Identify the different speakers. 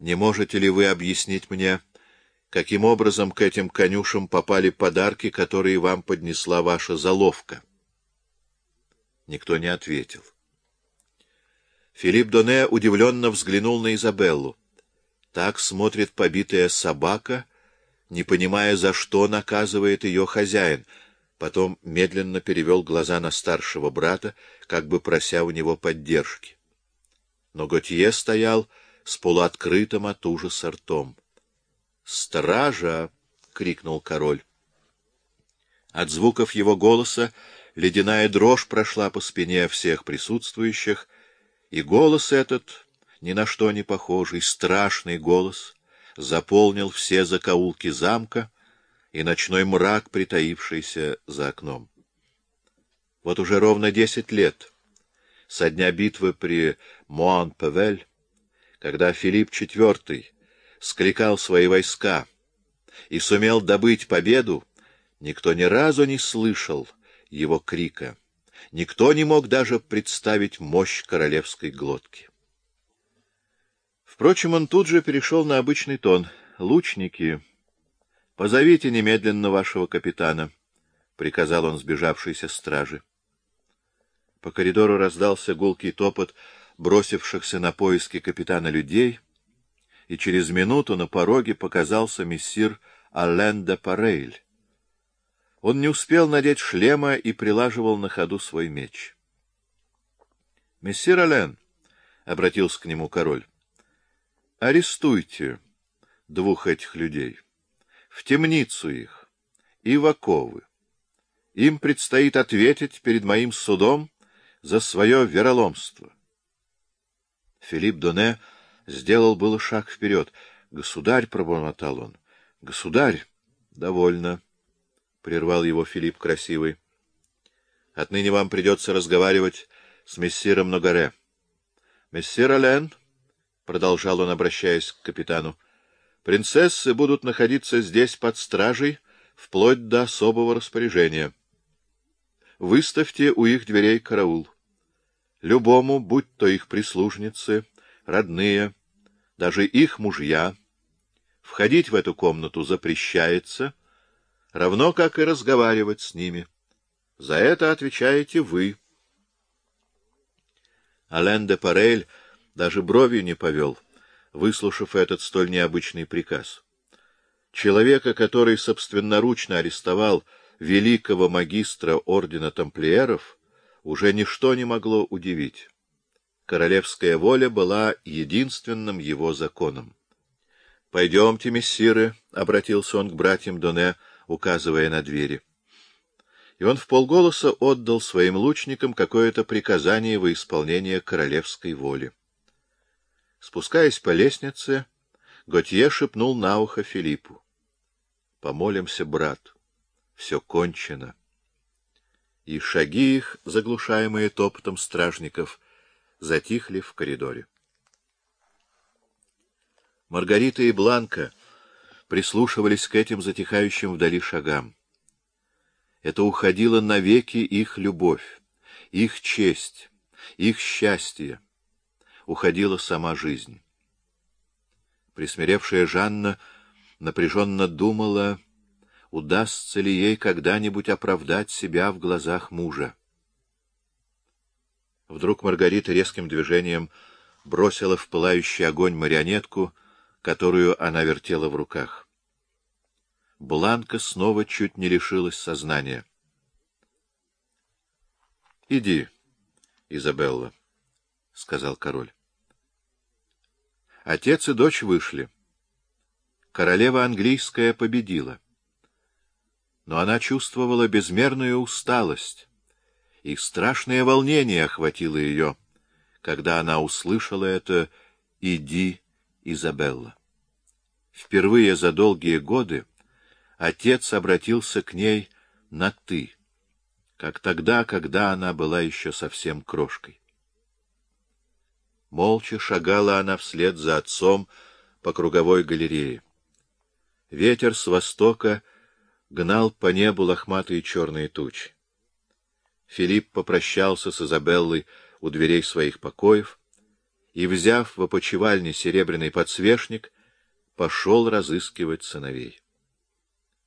Speaker 1: Не можете ли вы объяснить мне, каким образом к этим конюшам попали подарки, которые вам поднесла ваша заловка? Никто не ответил. Филипп Доне удивленно взглянул на Изабеллу. Так смотрит побитая собака, не понимая, за что наказывает ее хозяин. Потом медленно перевел глаза на старшего брата, как бы прося у него поддержки. Но Готье стоял с полуоткрытым от ужаса ртом. «Стража!» — крикнул король. От звуков его голоса ледяная дрожь прошла по спине всех присутствующих, и голос этот, ни на что не похожий, страшный голос, заполнил все закоулки замка и ночной мрак, притаившийся за окном. Вот уже ровно десять лет, со дня битвы при Муан-Певель, когда Филипп IV скликал свои войска и сумел добыть победу, никто ни разу не слышал его крика, никто не мог даже представить мощь королевской глотки. Впрочем, он тут же перешел на обычный тон. «Лучники, позовите немедленно вашего капитана», — приказал он сбежавшейся стражи. По коридору раздался гулкий топот бросившихся на поиски капитана людей, и через минуту на пороге показался мессир Ален де Парейль. Он не успел надеть шлема и прилаживал на ходу свой меч. — Мессир Ален, — обратился к нему король, Арестуйте двух этих людей, в темницу их и в оковы. Им предстоит ответить перед моим судом за свое вероломство. Филипп Доне сделал было шаг вперед. — Государь, — пробормотал он, — государь, довольно, — прервал его Филипп Красивый. — Отныне вам придется разговаривать с мессиром Ногаре. — Мессир Ален, продолжал он, обращаясь к капитану, — принцессы будут находиться здесь под стражей вплоть до особого распоряжения. Выставьте у их дверей караул. Любому, будь то их прислужницы, родные, даже их мужья, входить в эту комнату запрещается, равно как и разговаривать с ними. За это отвечаете вы. Ален де Парель даже бровью не повел, выслушав этот столь необычный приказ. Человека, который собственноручно арестовал великого магистра ордена тамплиеров, уже ничто не могло удивить. Королевская воля была единственным его законом. — Пойдемте, мессиры, — обратился он к братьям Доне, указывая на двери. И он в полголоса отдал своим лучникам какое-то приказание во исполнение королевской воли. Спускаясь по лестнице, Готье шепнул на ухо Филиппу. — Помолимся, брат. Все кончено. И шаги их, заглушаемые топотом стражников, затихли в коридоре. Маргарита и Бланка прислушивались к этим затихающим вдали шагам. Это уходило навеки их любовь, их честь, их счастье уходила сама жизнь. Присмиревшая Жанна напряженно думала, удастся ли ей когда-нибудь оправдать себя в глазах мужа. Вдруг Маргарита резким движением бросила в пылающий огонь марионетку, которую она вертела в руках. Бланка снова чуть не лишилась сознания. — Иди, Изабелла, — сказал король. Отец и дочь вышли. Королева английская победила. Но она чувствовала безмерную усталость, и страшное волнение охватило ее, когда она услышала это «Иди, Изабелла». Впервые за долгие годы отец обратился к ней на «ты», как тогда, когда она была еще совсем крошкой. Молча шагала она вслед за отцом по круговой галерее. Ветер с востока гнал по небу лохматые черные тучи. Филипп попрощался с Изабеллой у дверей своих покоев и, взяв в опочивальне серебряный подсвечник, пошел разыскивать сыновей.